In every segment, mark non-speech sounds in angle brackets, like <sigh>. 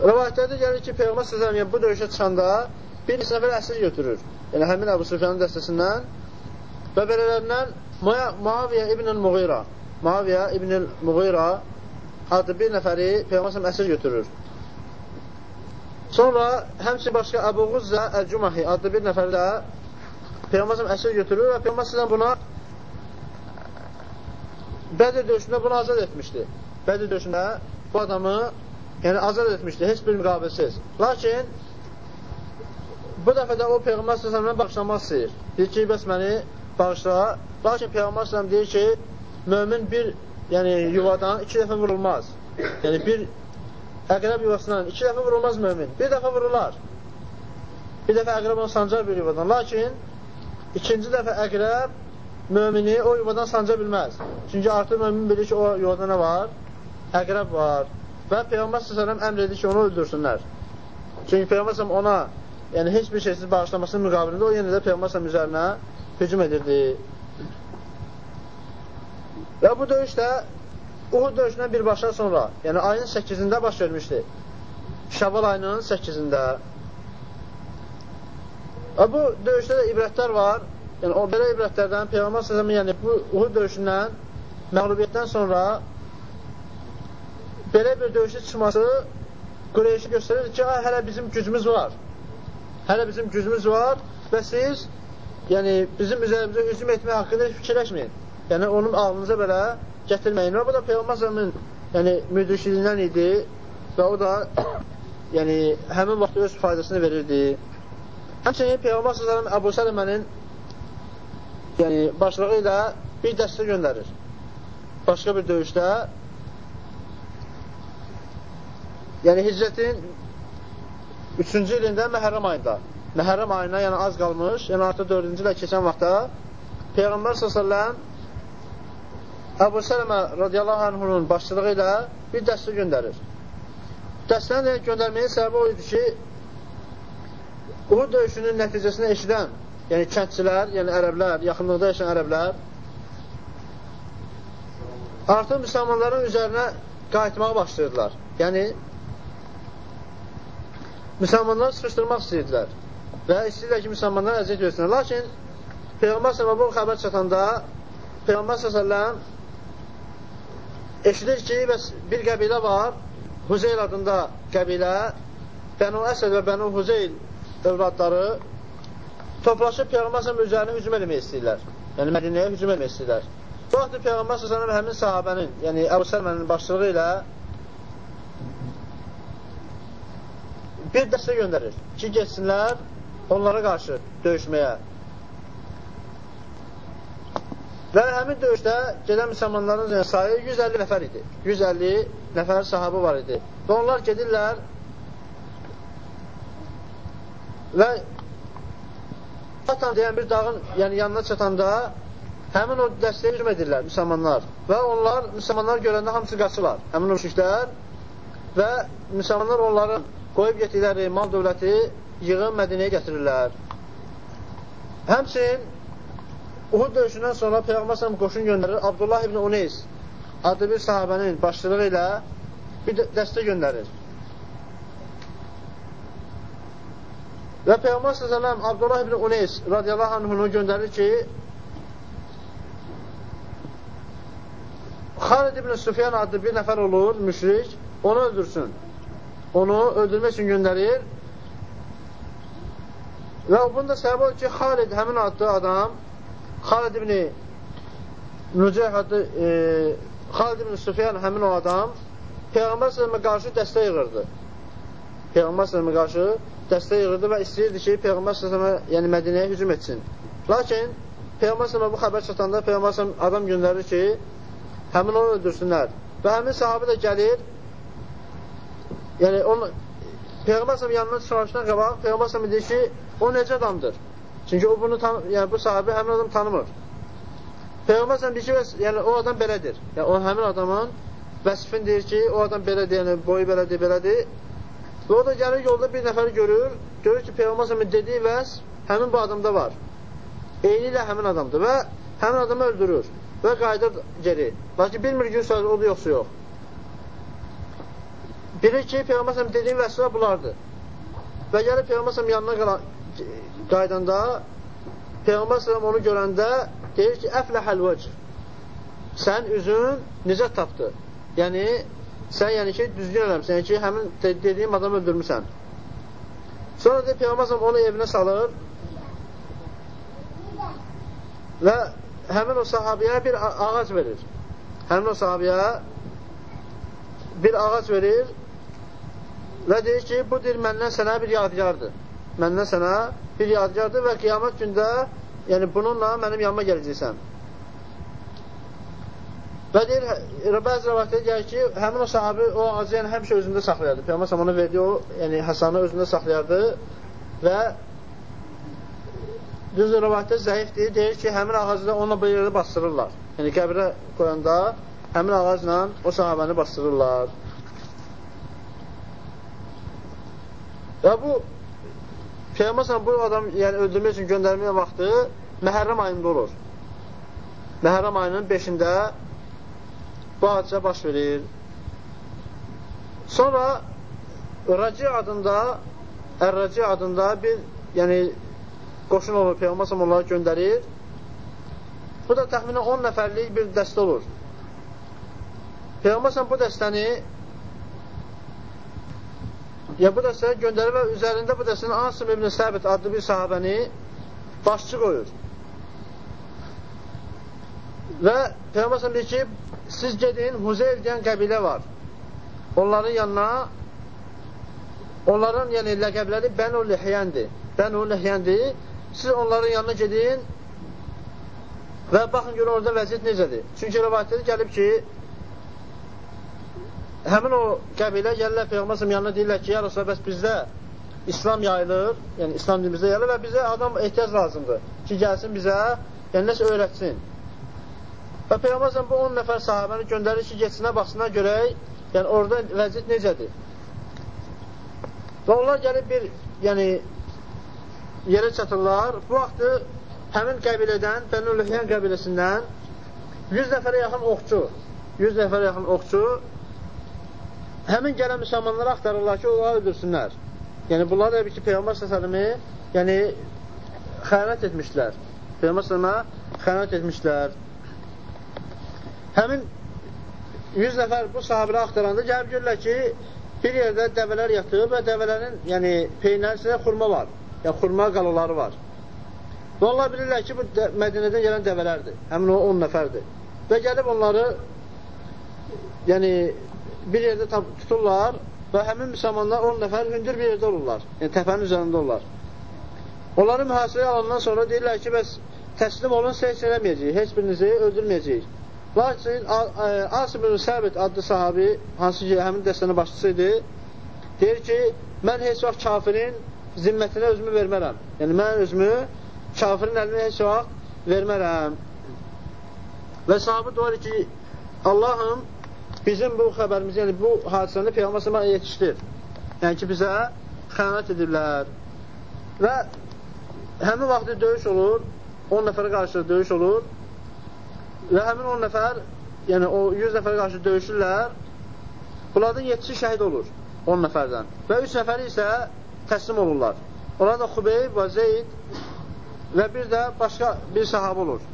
Rəvayətlərdə gəlir ki, Peyğəmbər s.ə.v yəni, bu döyüşə çıxanda bir nəfər əsir götürür. Yəni, həmin Əbu Süfyanın dəstəsindən və belələrindən Muaviyyə ibn-ül Muğira Muaviyyə ibn-ül Muğira adlı bir nəfəri Peyğəmbər s.ə.v əsir götürür. Sonra həmçin başqa Əbu Quzzə Əl-Cumahi adlı bir nəfəri də Peyğəmbər s.ə.v əsir götürür və Peyğəmbər s.ə.v buna Bədir döyüşündə bunu azad etmişdi. Bədir döyüşündə bu adamı yəni azad etmişdi, heç bir müqabilsiz. Lakin bu dəfə də o Peyğəmbər s.ə.və bağışlamaq istəyir. Deyir ki, bəs məni bağışla. Lakin Peyğəmbər s.ə.v deyir ki, mömin bir yəni, yuvadan iki dəfə vurulmaz. Yəni, bir əqrəb yuvasından iki dəfə vurulmaz mömin. Bir dəfə vurular. Bir dəfə əqrəb onu sancar bir yuvadan. Lakin ikinci dəfə əqrəb mömini o yuvadan sanca bilməz. Çünki artıq mömin bilir ki, o yuvada nə var? Əqrəb var. Və Peyğəmbər s.ə.v əmr edir ki, onu öldürsünlər. Çünki Peyğəmbər s.ə.v ona yəni heç bir şeysiz bağışlamasının müqabilində o yenə də Peyğəmbər s.ə.v üzərinə hücum edirdi. Və bu döyüş də Uhud döyüşündən birbaşa sonra, yəni ayın 8-də baş vermişdi. Şaval ayının 8-də. Və bu döyüşdə də ibrətlər var. Yəni o belə ibrətlərdən Peyğəmbər s.ə.v yəni bu Uhud döyüşündən məğlubiyyətdən sonra belə bir döyüşə çıxması Qureyşi göstərir ki, hələ bizim gücümüz var. Hələ bizim gücümüz var və siz yəni, bizim üzərimizə hücum etmək haqqında heç fikirləşməyin. Yəni, onun ağlınıza belə gətirməyin. Və bu da Peyğəmbər s.ə.v-in yəni, müdrişiliyindən idi və o da <coughs> yəni, həmin vaxt öz faydasını verirdi. Həmçinin Peyğəmbər s.ə.v Əbu Sələmənin yəni, başlığı ilə bir dəstə göndərir. Başqa bir döyüşdə yəni hicrətin 3-cü ilində Məhərrəm ayında, Məhərrəm ayına yəni az qalmış, yəni artıq 4-cü ilə keçən vaxtda Peyğəmbər s.ə.v Əbu Sələmə radiyallahu anhunun başçılığı ilə bir dəstə göndərir. Dəstəni göndərməyin səbəbi o idi ki, Uhud döyüşünün nəticəsini eşidən, yəni kəndçilər, yəni ərəblər, yaxınlıqda yaşayan ərəblər artıq müsəlmanların üzərinə qayıtmağa başlayırdılar. Yəni, müsəlmanları sıxışdırmaq istəyirdilər və istəyirlər ki, müsəlmanlar əziyyət versinlər. Lakin Peyğəmbər s.ə.v bu xəbər çatanda Peyğəmbər s.ə.v eşidir ki, bəs bir qəbilə var, Huzeyl adında qəbilə, Bənu Əsəd və Bənu Huzeyl övladları toplaşıb Peyğəmbər s.ə.v üzərinə hücum eləmək istəyirlər. Yəni, Mədinəyə hücum eləmək istəyirlər. Bu vaxtda Peyğəmbər s.ə.v həmin sahabənin, yəni Əbu Səlmənin başçılığı ilə bir dəstə göndərir ki, geçsinlər onlara qarşı döyüşməyə. Və həmin döyüşdə gedən müsəlmanların sayı 150 nəfər idi. 150 nəfər sahabı var idi. Və onlar gedirlər və Atan deyən bir dağın yəni yanına çatanda həmin o dəstəyə hücum edirlər müsəlmanlar. Və onlar, müsəlmanlar görəndə hamısı qaçırlar. Həmin o müşriklər və müsəlmanlar onların qoyub getdikləri mal dövləti yığın Mədinəyə gətirirlər. Həmçin, Uhud döyüşündən sonra Peyğəmbər səhəm qoşun göndərir, Abdullah ibn Uneys adlı bir sahabənin başçılığı ilə bir dəstə göndərir. Və Peyğəmbər səhəm Abdullah ibn Uneys radiyallahu anhunu göndərir ki, Xalid ibn Sufyan adlı bir nəfər olur, müşrik, onu öldürsün onu öldürmək üçün göndərir. Və bunun da səbəbi odur ki, Xalid həmin adlı adam, Xalid ibn Nücəh adlı, e, Xalid ibn Sufyan həmin o adam Peyğəmbər sələmə qarşı dəstə yığırdı. Peyğəmbər sələmə qarşı dəstə yığırdı və istəyirdi ki, Peyğəmbər sələmə yəni Mədinəyə hücum etsin. Lakin Peyğəmbər sələmə bu xəbər çatanda Peyğəmbər sələmə adam göndərir ki, həmin onu öldürsünlər. Və həmin sahabı da gəlir Yəni, onun, Peyğəmbər yanına çıxarışdan qabaq, Peyğəmbər deyir ki, o necə adamdır? Çünki o bunu, tan yəni bu sahabi həmin adam tanımır. Peyğəmbər deyir ki, yəni, o adam belədir. Yəni, o həmin adamın vəsifini deyir ki, o adam belədir, yəni boyu belədir, belədir. Və o da gəlir yolda bir nəfəri görür, görür ki, Peyğəmbər dediyi vəs həmin bu adamda var. Eyni ilə həmin adamdır və həmin adamı öldürür və qayıdır geri. Lakin bilmir gün sonra o da yoxsa yox. Bilir ki, Peyğəmbər dediyim vəsvə bunlardır. Və gəlib Peyğəmbər yanına qaydanda Peyğəmbər onu görəndə deyir ki, əfləhəl vəcr. Sən üzün nicət tapdı. Yəni, sən yəni ki, düzgün eləmsən, yəni ki, həmin dediyim adamı öldürmüsən. Sonra deyir, Peyğəmbər onu evinə salır və həmin o sahabiyə bir ağac verir. Həmin o sahabiyə bir ağac verir və deyir ki, bu deyir, məndən sənə bir yadigardır. Məndən sənə bir yadigardır və qiyamət gündə yəni bununla mənim yanıma gələcəksən. Və deyir, bəzi rəvayətdə gəlir ki, həmin o sahabi o ağacı yəni, həmişə özündə saxlayardı. Peyğəmbər ona verdiyi o, yəni Həsanı özündə saxlayardı və düz rəvayətdə zəifdir, deyir ki, həmin ağacı da onunla bir yerdə bastırırlar. Yəni qəbrə qoyanda həmin ağacla o sahabəni bastırırlar. Və bu Peyğəmbər bu adam yəni öldürmək üçün göndərməyə vaxtı Məhərrəm ayında olur. Məhərrəm ayının 5-də bu hadisə baş verir. Sonra Raci adında Ər-Raci adında bir yəni qoşun olur, Peyğəmbər onları göndərir. Bu da təxminən 10 nəfərlik bir dəstə olur. Peyğəmbər bu dəstəni ya bu dəstəni göndərir və üzərində bu dəstənin Asım ibn Səbit adlı bir sahabəni başçı qoyur. Və Peyğəmbər deyir ki, siz gedin, Huzeyl deyən qəbilə var. Onların yanına onların yəni ləqəbləri Bənu Lihyəndir. Bənu Lihyəndir. Siz onların yanına gedin və baxın görün orada vəziyyət necədir. Çünki rəvayətdə gəlib ki, həmin o qəbilə gəlirlər Peyğəmbər yanına deyirlər ki, ya Rasulullah, bəs bizdə İslam yayılır, yəni İslam dilimizdə yayılır və bizə adam ehtiyac lazımdır ki, gəlsin bizə, yəni nəsə öyrətsin. Və Peyğəmbər bu 10 nəfər sahabəni göndərir ki, geçsinə, baxsına görək, yəni orada vəziyyət necədir. Və onlar gəlib bir, yəni, yerə çatırlar. Bu vaxtı həmin qəbilədən, Bənülühiyən qəbiləsindən 100 nəfərə yaxın oxçu, 100 nəfərə yaxın oxçu həmin gələn müsəlmanları axtarırlar ki, onları öldürsünlər. Yəni, bunlar da ki, Peyğəmbər s.ə.v-i yəni, xəyanət etmişlər. Peyğəmbər s.ə.və xəyanət etmişlər. Həmin 100 nəfər bu sahabilə axtaranda gəlib görürlər ki, bir yerdə dəvələr yatıb və dəvələrin yəni, peynərisində xurma var. Yəni, xurma qalaları var. Və onlar bilirlər ki, bu Mədinədən gələn dəvələrdir. Həmin o 10 nəfərdir. Və gəlib onları yəni, bir yerdə tuturlar və həmin müsəlmanlar 10 nəfər hündür bir yerdə olurlar. Yəni, təpənin üzərində olurlar. Onları mühasirəyə alandan sonra deyirlər ki, bəs təslim olun, heç eləməyəcəyik, heç birinizi öldürməyəcəyik. Lakin Asim ibn Səbit adlı sahabi, hansı ki, həmin dəstənin başçısı idi, deyir ki, mən heç vaxt kafirin zimmətinə özümü vermərəm. Yəni, mən özümü kafirin əlinə heç vaxt vermərəm. Və sahabı dua ki, Allahım bizim bu xəbərimizi, yəni bu hadisəni Peyğəmbər yetişdir. Yəni ki, bizə xəyanət edirlər. Və həmin vaxtı döyüş olur, 10 nəfərə qarşı döyüş olur Və həmin 10 nəfər, yəni o 100 nəfərə qarşı döyüşürlər. Bunlardan 7-si şəhid olur 10 nəfərdən. Və 3 nəfəri isə təslim olurlar. Onlar da Xubeyb və Zeyd və bir də başqa bir sahabə olur.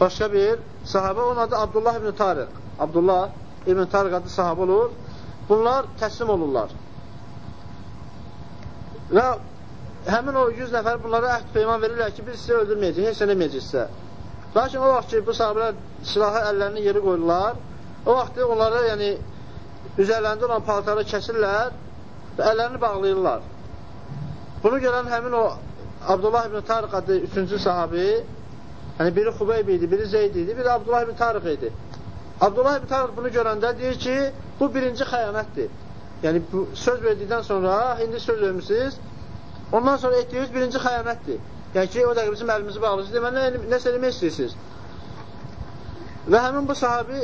Başqa bir sahabə, onun adı Abdullah ibn Tariq. Abdullah ibn Tariq adı sahabə olur. Bunlar təslim olurlar. Və həmin o 100 nəfər bunlara əhd peyman verirlər ki, biz sizi öldürməyəcəyik, heç eləməyəcəyik sizə. Lakin o vaxt ki, bu sahabələr silahı əllərini yeri qoyurlar, o vaxt onlara, yəni, üzərlərində olan paltarı kəsirlər və əllərini bağlayırlar. Bunu görən həmin o Abdullah ibn Tarıq adlı üçüncü sahabi, yəni biri Xubeyb idi, biri Zeyd idi, biri Abdullah ibn Tarıq idi. Abdullah ibn Tarıq bunu görəndə deyir ki, bu birinci xəyanətdir. Yəni, bu, söz verdikdən sonra, indi söz vermişsiniz, ondan sonra etdiyiniz birinci xəyanətdir. Yəni ki, o dəqiqə bizim əlimizi bağlısınız, deməli, nəsə eləmək istəyirsiniz. Və həmin bu sahabi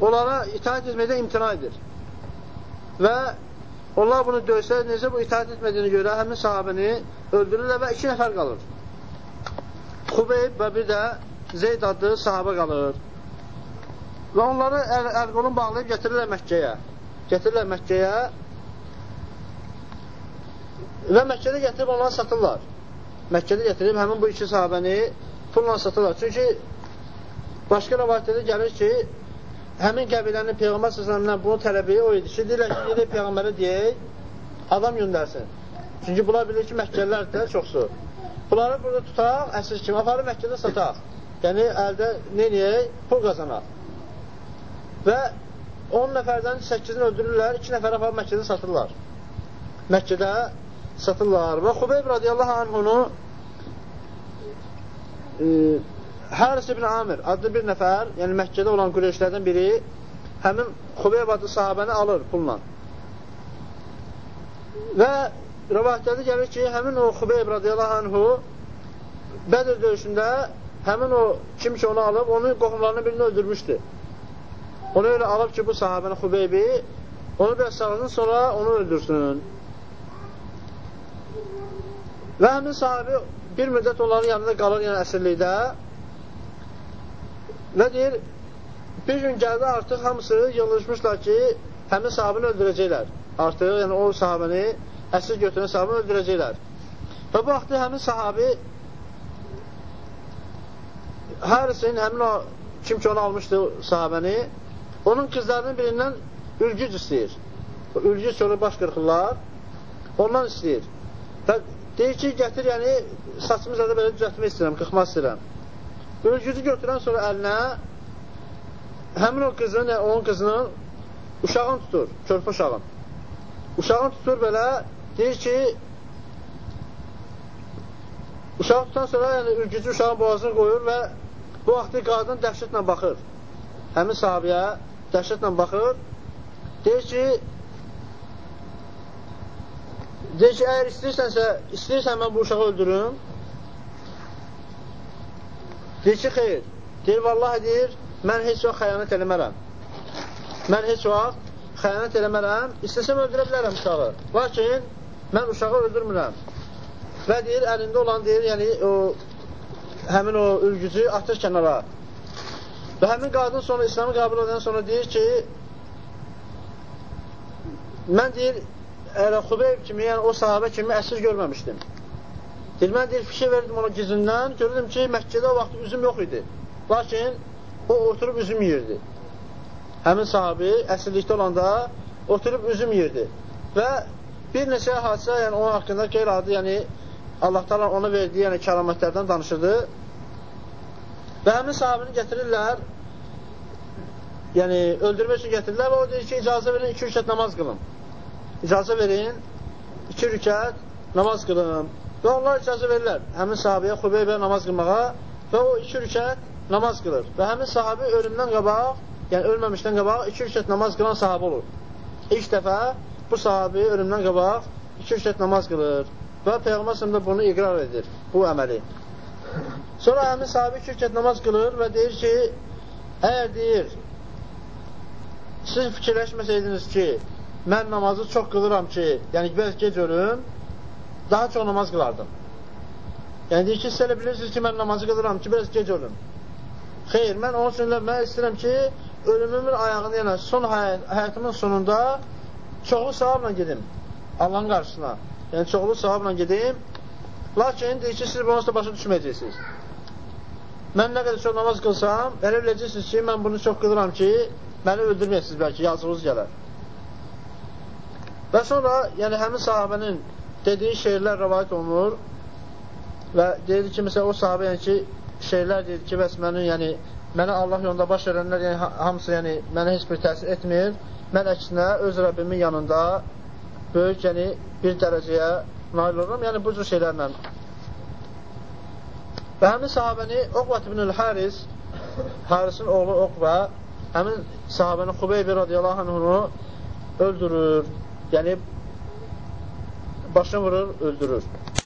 onlara itaat etməkdə imtina edir. Və onlar bunu döysə, necə bu itaat etmədiyini görə həmin sahabəni öldürürlər və iki nəfər qalır. Xubeyb və bir də Zeyd adlı sahabə qalır. Və onları əl-qolun əl bağlayıb getirirlər Məkkəyə. gətirirlər Məkkəyə və Məkkədə gətirib onları satırlar. Məkkədə gətirib həmin bu iki sahabəni pulla satırlar. Çünki başqa rəvayətlərdə gəlir ki, həmin qəbilənin Peyğəmbər s.ə.vələ bunu tələbi o idi ki, deyirlər ki, gedək Peyğəmbərə deyək, adam göndərsin. Çünki bunlar bilir ki, Məkkəlilər də çoxsu. Bunları burada tutaq, əsir kimi, aparıb Məkkədə sataq. Yəni, əldə neyək? Pul qazanaq. Və 10 nəfərdən 8-ini öldürürlər, 2 nəfər aparıb Məkkədə satırlar. Məkkədə satırlar. Və Xubeyb radiyallahu anhunu e, Haris ibn Amir adlı bir nəfər, yəni Məkkədə olan qüreyşlərdən biri həmin Xubeyb adlı sahabəni alır pulla. Və rəvayətlərdə gəlir ki, həmin o Xubeyb radiyallahu anhu Bədir döyüşündə həmin o kim ki onu alıb, onun qohumlarının birini öldürmüşdü. Onu öyle alıb ki, bu sahabənin Xubeybi onu biraz sağlasın, sonra onu öldürsün. Və həmin sahabi bir müddət onların yanında qalır, yəni əsirlikdə və deyir, bir gün gəldi artıq hamısı yığılışmışlar ki, həmin sahabini öldürəcəklər. Artıq, yəni o sahabini, əsir götürən sahabini öldürəcəklər. Və bu vaxtda həmin sahabi Harisin, həmin o kim ki onu almışdı sahabəni, Onun qızlarının birindən ülgüc istəyir. Ülgüc olur, baş qırxırlar. Ondan istəyir. Və deyir ki, gətir, yəni saçımı zədə belə düzəltmək istəyirəm, qırxmaq istəyirəm. Ülgücü götürən sonra əlinə həmin o qızın, yəni onun qızının uşağını tutur, körpə uşağın. Uşağını tutur belə, deyir ki, uşağı tutan sonra yəni, ülgücü uşağın boğazını qoyur və bu vaxtı qadın dəhşətlə baxır. Həmin sahabiyə dəhşətlə baxır, deyir ki, deyir ki, əgər istəyirsənsə, istəyirsən mən bu uşağı öldürüm, deyir ki, xeyr, deyir, vallahi deyir, mən heç vaxt xəyanət eləmərəm. Mən heç vaxt xəyanət eləmərəm, istəsəm öldürə bilərəm uşağı. Lakin, mən uşağı öldürmürəm. Və deyir, əlində olan deyir, yəni o, həmin o ülgücü atır kənara. Və həmin qadın sonra İslamı qəbul edən sonra deyir ki, mən deyir, elə Xubeyb kimi, yəni o sahabə kimi əsir görməmişdim. Deyir, mən deyir, fikir verdim ona gizindən, gördüm ki, Məkkədə o vaxt üzüm yox idi. Lakin o oturub üzüm yiyirdi. Həmin sahabi əsirlikdə olanda oturub üzüm yiyirdi. Və bir neçə hadisə, yəni onun haqqında qeyri-adi, yəni Allah da ona verdiyi yəni, kəramətlərdən danışırdı. Və həmin sahabini gətirirlər, yəni öldürmək üçün gətirirlər və o deyir ki, icazə verin, iki rükət namaz qılın. İcazə verin, iki rükət namaz qılın. Və onlar icazə verirlər həmin sahabəyə Xubeybə namaz qılmağa və o iki rükət namaz qılır. Və həmin sahabi ölümdən qabaq, yəni ölməmişdən qabaq iki rükət namaz qılan sahabə olur. İlk dəfə bu sahabi ölümdən qabaq iki rükət namaz qılır. Və Peyğəmbər da bunu iqrar edir, bu əməli. Sonra həmin sahabi iki rükət namaz qılır və deyir ki, əgər deyir, siz fikirləşməsəydiniz ki, mən namazı çox qılıram ki, yəni biraz gec ölüm, daha çox namaz qılardım. Yəni deyir ki, siz elə bilirsiniz ki, mən namazı qılıram ki, biraz gec ölüm. Xeyr, mən onun üçün mən istəyirəm ki, ölümümün ayağını, yəni son həyat, həyatımın sonunda çoxlu savabla gedim Allahın qarşısına. Yəni çoxlu savabla gedim. Lakin deyir ki, siz bunu başa düşməyəcəksiniz. Mən nə qədər çox namaz qılsam, elə biləcəksiniz ki, mən bunu çox qılıram ki, məni öldürməyəsiniz bəlkə, yazığınız gələr. Və sonra, yəni həmin sahabənin dediyi şeirlər rəvayət olunur və deyir ki, məsələn, o sahabə yəni ki, şeylər deyir ki, bəs mənim, yəni, mənə Allah yolunda baş verənlər, yəni, hamısı, yəni, mənə heç bir təsir etmir. Mən əksinə öz Rəbbimin yanında böyük, yəni, bir dərəcəyə nail olurum, yəni bu cür şeylərlə Və həmin sahabəni Oqvat ibn-ül Haris, Harisin oğlu Oqva, həmin sahabəni Xubeybi radiyallahu anhunu öldürür. Yəni, başını vurur, öldürür.